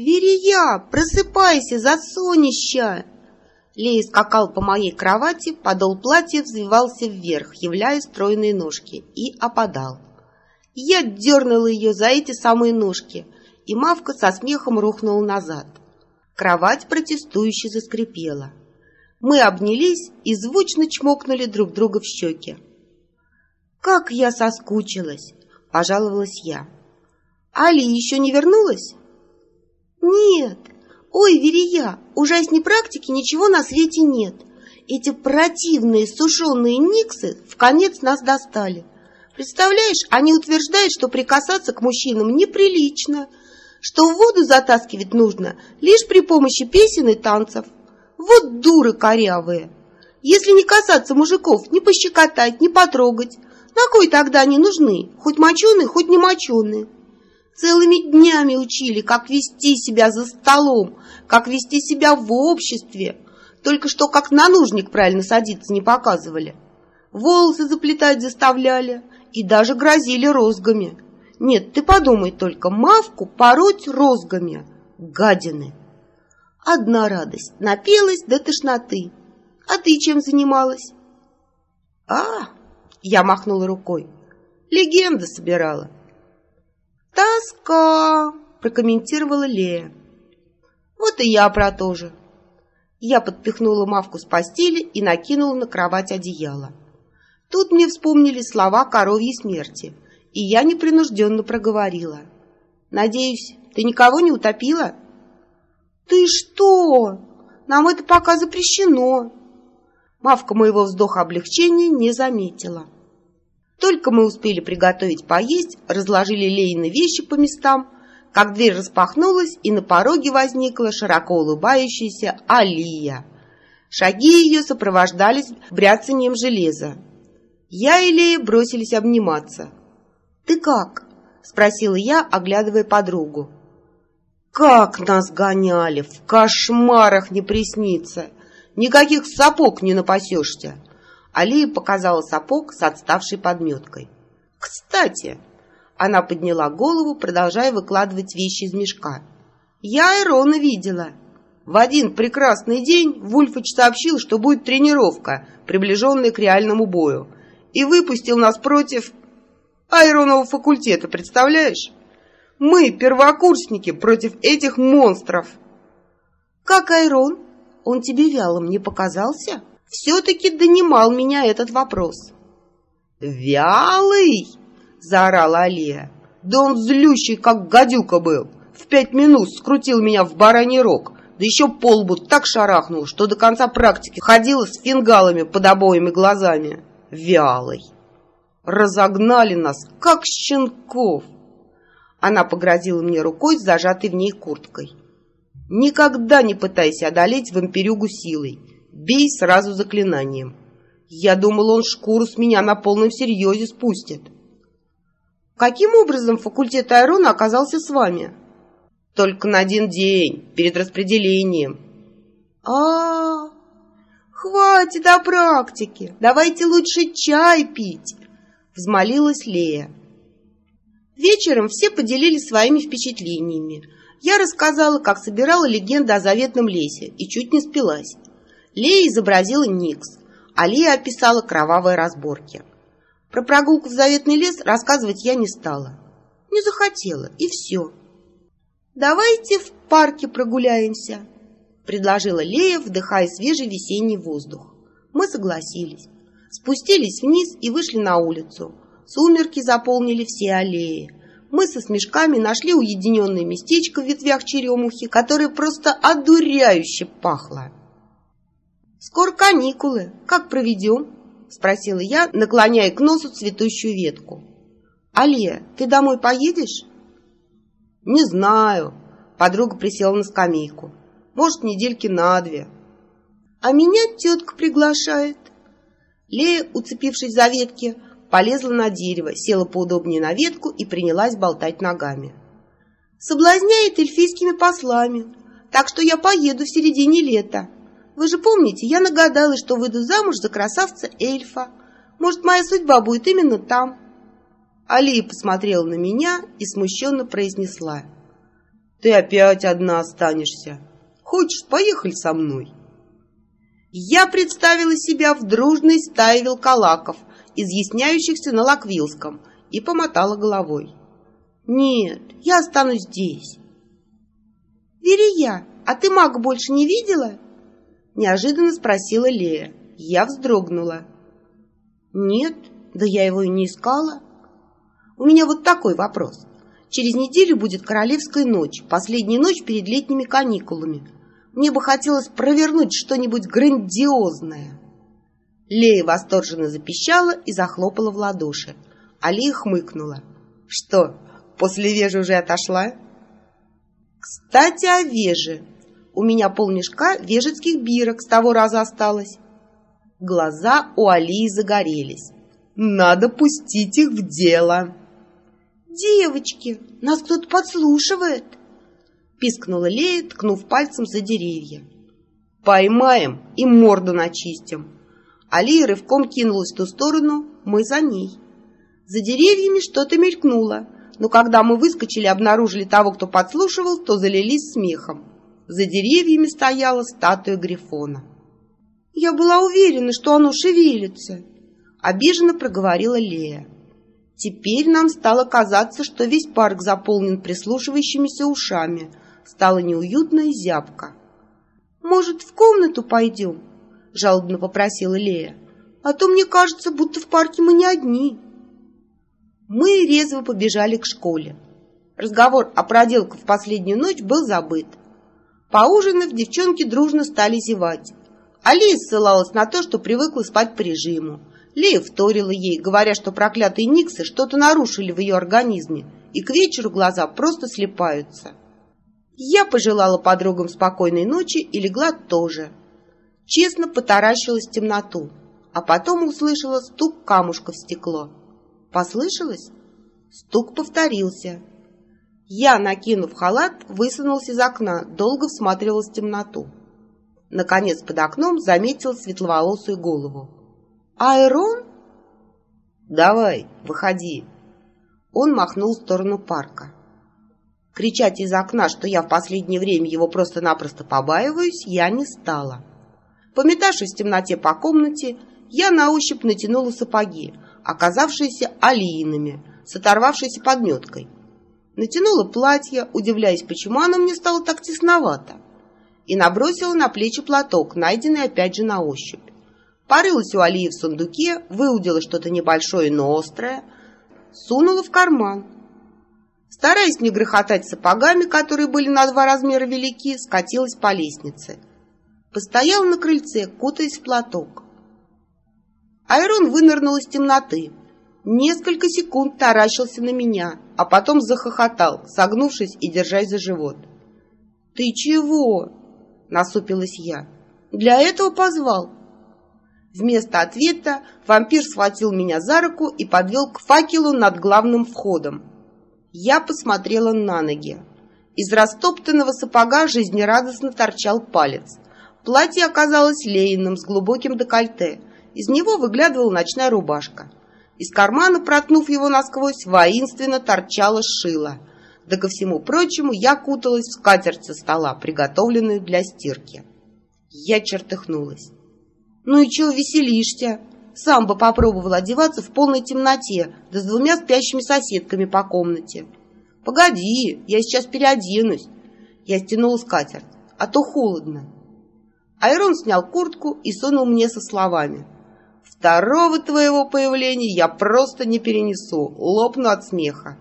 «Верия, просыпайся, засонища!» Лея скакал по моей кровати, подол платья взвивался вверх, являя стройные ножки, и опадал. Я дернула ее за эти самые ножки, и Мавка со смехом рухнула назад. Кровать протестующе заскрипела. Мы обнялись и звучно чмокнули друг друга в щеки. «Как я соскучилась!» — пожаловалась я. «Али еще не вернулась?» «Нет! Ой, Верия, ужасней практики ничего на свете нет. Эти противные сушеные никсы в конец нас достали. Представляешь, они утверждают, что прикасаться к мужчинам неприлично, что в воду затаскивать нужно лишь при помощи песен и танцев. Вот дуры корявые! Если не касаться мужиков, не пощекотать, не потрогать, на кой тогда они нужны, хоть моченые, хоть не моченые? Целыми днями учили, как вести себя за столом, как вести себя в обществе. Только что как на нужник правильно садиться не показывали. Волосы заплетать заставляли и даже грозили розгами. Нет, ты подумай только, мавку пороть розгами. Гадины. Одна радость. Напилась до тошноты. А ты чем занималась? А, я махнула рукой. Легенда собирала. «Тоска!» — прокомментировала Лея. «Вот и я про то же». Я подпихнула Мавку с постели и накинула на кровать одеяло. Тут мне вспомнили слова коровьей смерти, и я непринужденно проговорила. «Надеюсь, ты никого не утопила?» «Ты что? Нам это пока запрещено!» Мавка моего вздоха облегчения не заметила. Только мы успели приготовить поесть, разложили Лейны вещи по местам, как дверь распахнулась, и на пороге возникла широко улыбающаяся Алия. Шаги ее сопровождались бряцанием железа. Я и Лея бросились обниматься. «Ты как?» — спросила я, оглядывая подругу. «Как нас гоняли! В кошмарах не приснится! Никаких сапог не напасешься!» Алия показала сапог с отставшей подметкой. «Кстати!» Она подняла голову, продолжая выкладывать вещи из мешка. «Я Айрона видела. В один прекрасный день Вульфыч сообщил, что будет тренировка, приближенная к реальному бою, и выпустил нас против Айронова факультета, представляешь? Мы, первокурсники, против этих монстров!» «Как Айрон? Он тебе вялым не показался?» Все-таки донимал меня этот вопрос. «Вялый!» — заорала Алия. «Да он злющий, как гадюка был. В пять минут скрутил меня в бараний рог, да еще полбу так шарахнул, что до конца практики ходила с фингалами под обоими глазами. Вялый! Разогнали нас, как щенков!» Она погрозила мне рукой с зажатой в ней курткой. «Никогда не пытайся одолеть вампирюгу силой. Бей сразу заклинанием. Я думал, он шкуру с меня на полном серьезе спустит. Каким образом факультет Айрона оказался с вами? Только на один день, перед распределением. А, -а, -а хватит о практике, давайте лучше чай пить, взмолилась Лея. Вечером все поделились своими впечатлениями. Я рассказала, как собирала легенду о заветном лесе и чуть не спилась. Лея изобразила Никс, а Лея описала кровавые разборки. Про прогулку в заветный лес рассказывать я не стала. Не захотела, и все. «Давайте в парке прогуляемся», — предложила Лея, вдыхая свежий весенний воздух. Мы согласились. Спустились вниз и вышли на улицу. Сумерки заполнили все аллеи. Мы со смешками нашли уединенное местечко в ветвях черемухи, которое просто одуряюще пахло. «Скоро каникулы. Как проведем?» — спросила я, наклоняя к носу цветущую ветку. «Алия, ты домой поедешь?» «Не знаю». Подруга присела на скамейку. «Может, недельки на две». «А меня тетка приглашает». Лея, уцепившись за ветки, полезла на дерево, села поудобнее на ветку и принялась болтать ногами. «Соблазняет эльфийскими послами, так что я поеду в середине лета». Вы же помните, я нагадала, что выйду замуж за красавца-эльфа. Может, моя судьба будет именно там?» Алия посмотрела на меня и смущенно произнесла. Ты опять одна останешься. Хочешь, поехали со мной? Я представила себя в дружной стае волколаков, изъясняющихся на лаквилском, и помотала головой. «Нет, я останусь здесь». «Верия, а ты мага больше не видела?» Неожиданно спросила Лея. Я вздрогнула. «Нет, да я его и не искала». «У меня вот такой вопрос. Через неделю будет королевская ночь, последняя ночь перед летними каникулами. Мне бы хотелось провернуть что-нибудь грандиозное». Лея восторженно запищала и захлопала в ладоши. Алия хмыкнула. «Что, после вежи уже отошла?» «Кстати, о веже. У меня полмешка вежецких бирок с того раза осталось». Глаза у Алии загорелись. «Надо пустить их в дело!» «Девочки, нас кто-то подслушивает!» Пискнула Лея, ткнув пальцем за деревья. «Поймаем и морду начистим!» Алия рывком кинулась в ту сторону, мы за ней. За деревьями что-то мелькнуло, но когда мы выскочили и обнаружили того, кто подслушивал, то залились смехом. За деревьями стояла статуя Грифона. «Я была уверена, что оно шевелится», — обиженно проговорила Лея. Теперь нам стало казаться, что весь парк заполнен прислушивающимися ушами. Стало неуютно и зябко. «Может, в комнату пойдем?» — жалобно попросила Лея. «А то мне кажется, будто в парке мы не одни». Мы резво побежали к школе. Разговор о проделках в последнюю ночь был забыт. Поужинав, девчонки дружно стали зевать. Алия ссылалась на то, что привыкла спать по режиму. Лея вторила ей, говоря, что проклятые Никсы что-то нарушили в ее организме, и к вечеру глаза просто слепаются. Я пожелала подругам спокойной ночи и легла тоже. Честно потаращилась в темноту, а потом услышала стук камушка в стекло. Послышалось? Стук повторился. Я, накинув халат, высунулся из окна, долго всматривалась в темноту. Наконец под окном заметил светловолосую голову. «Айрон?» «Давай, выходи!» Он махнул в сторону парка. Кричать из окна, что я в последнее время его просто-напросто побаиваюсь, я не стала. Пометавшись в темноте по комнате, я на ощупь натянула сапоги, оказавшиеся алиинами, с оторвавшейся подметкой. Натянула платье, удивляясь, почему оно мне стало так тесновато, и набросила на плечи платок, найденный опять же на ощупь. Порылась у Алии в сундуке, выудила что-то небольшое, но острое, сунула в карман. Стараясь не грохотать сапогами, которые были на два размера велики, скатилась по лестнице. Постояла на крыльце, кутаясь в платок. Айрон вынырнул из темноты. Несколько секунд таращился на меня, а потом захохотал, согнувшись и держась за живот. «Ты чего?» — насупилась я. «Для этого позвал». Вместо ответа вампир схватил меня за руку и подвел к факелу над главным входом. Я посмотрела на ноги. Из растоптанного сапога жизнерадостно торчал палец. Платье оказалось лейным, с глубоким декольте — из него выглядывала ночная рубашка. Из кармана, проткнув его насквозь, воинственно торчала шила. Да ко всему прочему я куталась в скатерть со стола, приготовленную для стирки. Я чертыхнулась. «Ну и чего веселишься? Сам бы попробовал одеваться в полной темноте, да с двумя спящими соседками по комнате». «Погоди, я сейчас переоденусь». Я стянула скатерть, а то холодно. Айрон снял куртку и сунул мне со словами – Второго твоего появления я просто не перенесу, лопну от смеха.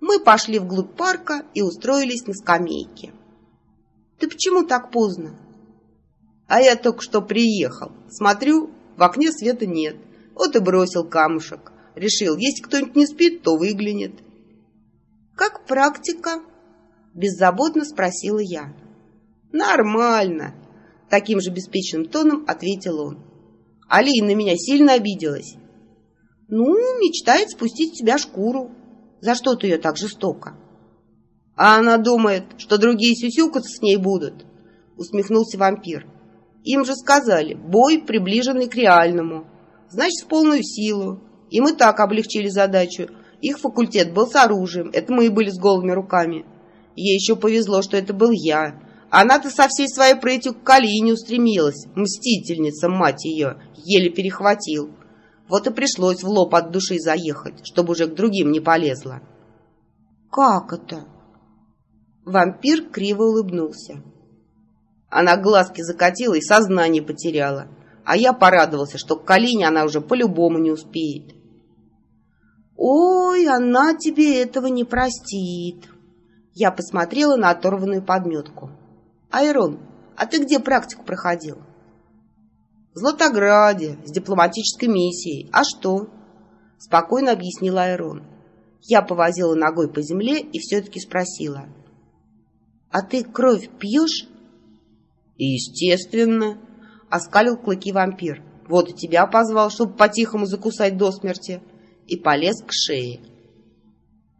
Мы пошли вглубь парка и устроились на скамейке. Ты почему так поздно? А я только что приехал. Смотрю, в окне света нет. Вот и бросил камушек. Решил, если кто-нибудь не спит, то выглянет. Как практика? Беззаботно спросила я. Нормально. Таким же беспечным тоном ответил он. Алина на меня сильно обиделась. Ну, мечтает спустить с себя шкуру. За что ты ее так жестоко? А она думает, что другие сюсюкаться с ней будут, усмехнулся вампир. Им же сказали, бой, приближенный к реальному. Значит, в полную силу. И мы так облегчили задачу. Их факультет был с оружием, это мы и были с голыми руками. Ей еще повезло, что это был я. Она-то со всей своей прытью к Калине устремилась. Мстительница, мать ее, еле перехватил. Вот и пришлось в лоб от души заехать, чтобы уже к другим не полезла. «Как это?» Вампир криво улыбнулся. Она глазки закатила и сознание потеряла. А я порадовался, что к Калине она уже по-любому не успеет. «Ой, она тебе этого не простит!» Я посмотрела на оторванную подметку. «Айрон, а ты где практику проходил?» «В Златограде, с дипломатической миссией. А что?» Спокойно объяснила Айрон. Я повозила ногой по земле и все-таки спросила. «А ты кровь пьешь?» «Естественно!» — оскалил клыки вампир. «Вот и тебя позвал, чтобы по-тихому закусать до смерти!» И полез к шее.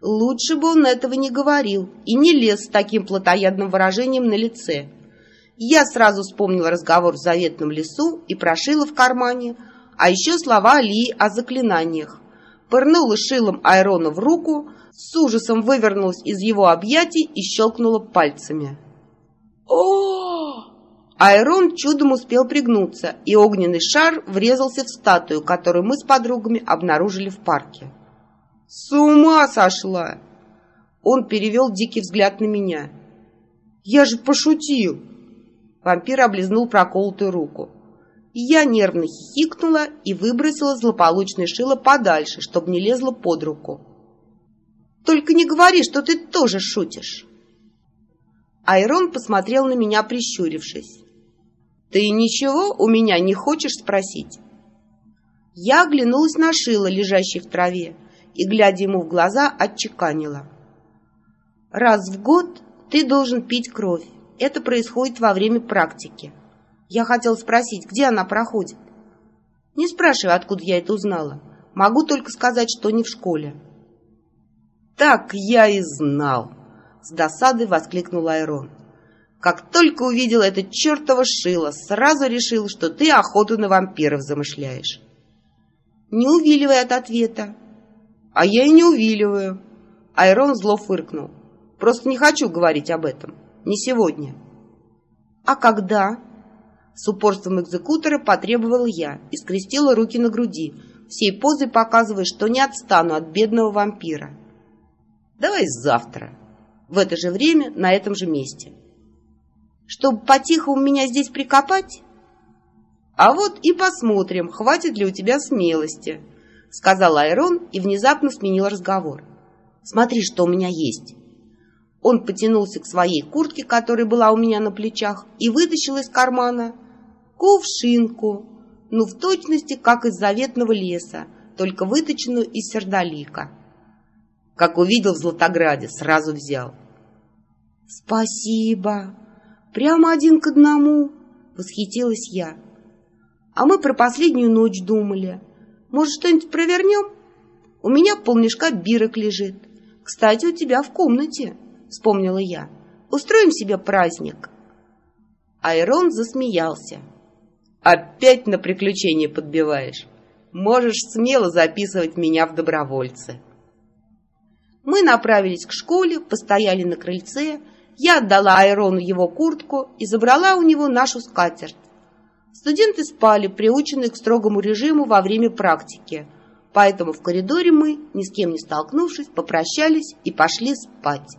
Лучше бы он этого не говорил и не лез с таким плотоядным выражением на лице. Я сразу вспомнила разговор в заветном лесу и прошила в кармане, а еще слова Али о заклинаниях. Пырнула шилом Айрона в руку, с ужасом вывернулась из его объятий и щелкнула пальцами. о Айрон чудом успел пригнуться, и огненный шар врезался в статую, которую мы с подругами обнаружили в парке. «С ума сошла!» Он перевел дикий взгляд на меня. «Я же пошутил!» Вампир облизнул проколотую руку. Я нервно хихикнула и выбросила злополучное шило подальше, чтобы не лезло под руку. «Только не говори, что ты тоже шутишь!» Айрон посмотрел на меня, прищурившись. «Ты ничего у меня не хочешь спросить?» Я оглянулась на шило, лежащее в траве, и, глядя ему в глаза, отчеканила. «Раз в год ты должен пить кровь. Это происходит во время практики. Я хотел спросить, где она проходит?» «Не спрашивай, откуда я это узнала. Могу только сказать, что не в школе». «Так я и знал!» — с досадой воскликнул Айрон. «Как только увидел это чертово шило, сразу решил, что ты охоту на вампиров замышляешь». «Не увиливай от ответа. А я и не увиливаю. Айрон зло фыркнул. Просто не хочу говорить об этом. Не сегодня. А когда? С упорством экзекутора потребовала я и скрестила руки на груди, всей позой показывая, что не отстану от бедного вампира. Давай завтра. В это же время, на этом же месте. Чтобы по-тихому меня здесь прикопать? А вот и посмотрим, хватит ли у тебя смелости, сказал Айрон и внезапно сменил разговор. «Смотри, что у меня есть». Он потянулся к своей куртке, которая была у меня на плечах, и вытащил из кармана кувшинку, ну, в точности, как из заветного леса, только выточенную из сердолика. Как увидел в Златограде, сразу взял. «Спасибо! Прямо один к одному!» — восхитилась я. «А мы про последнюю ночь думали». Может, что-нибудь провернем? У меня полмешка бирок лежит. Кстати, у тебя в комнате, вспомнила я. Устроим себе праздник. Айрон засмеялся. Опять на приключения подбиваешь. Можешь смело записывать меня в добровольцы. Мы направились к школе, постояли на крыльце. Я отдала Айрону его куртку и забрала у него нашу скатерть. Студенты спали, приученные к строгому режиму во время практики, поэтому в коридоре мы, ни с кем не столкнувшись, попрощались и пошли спать.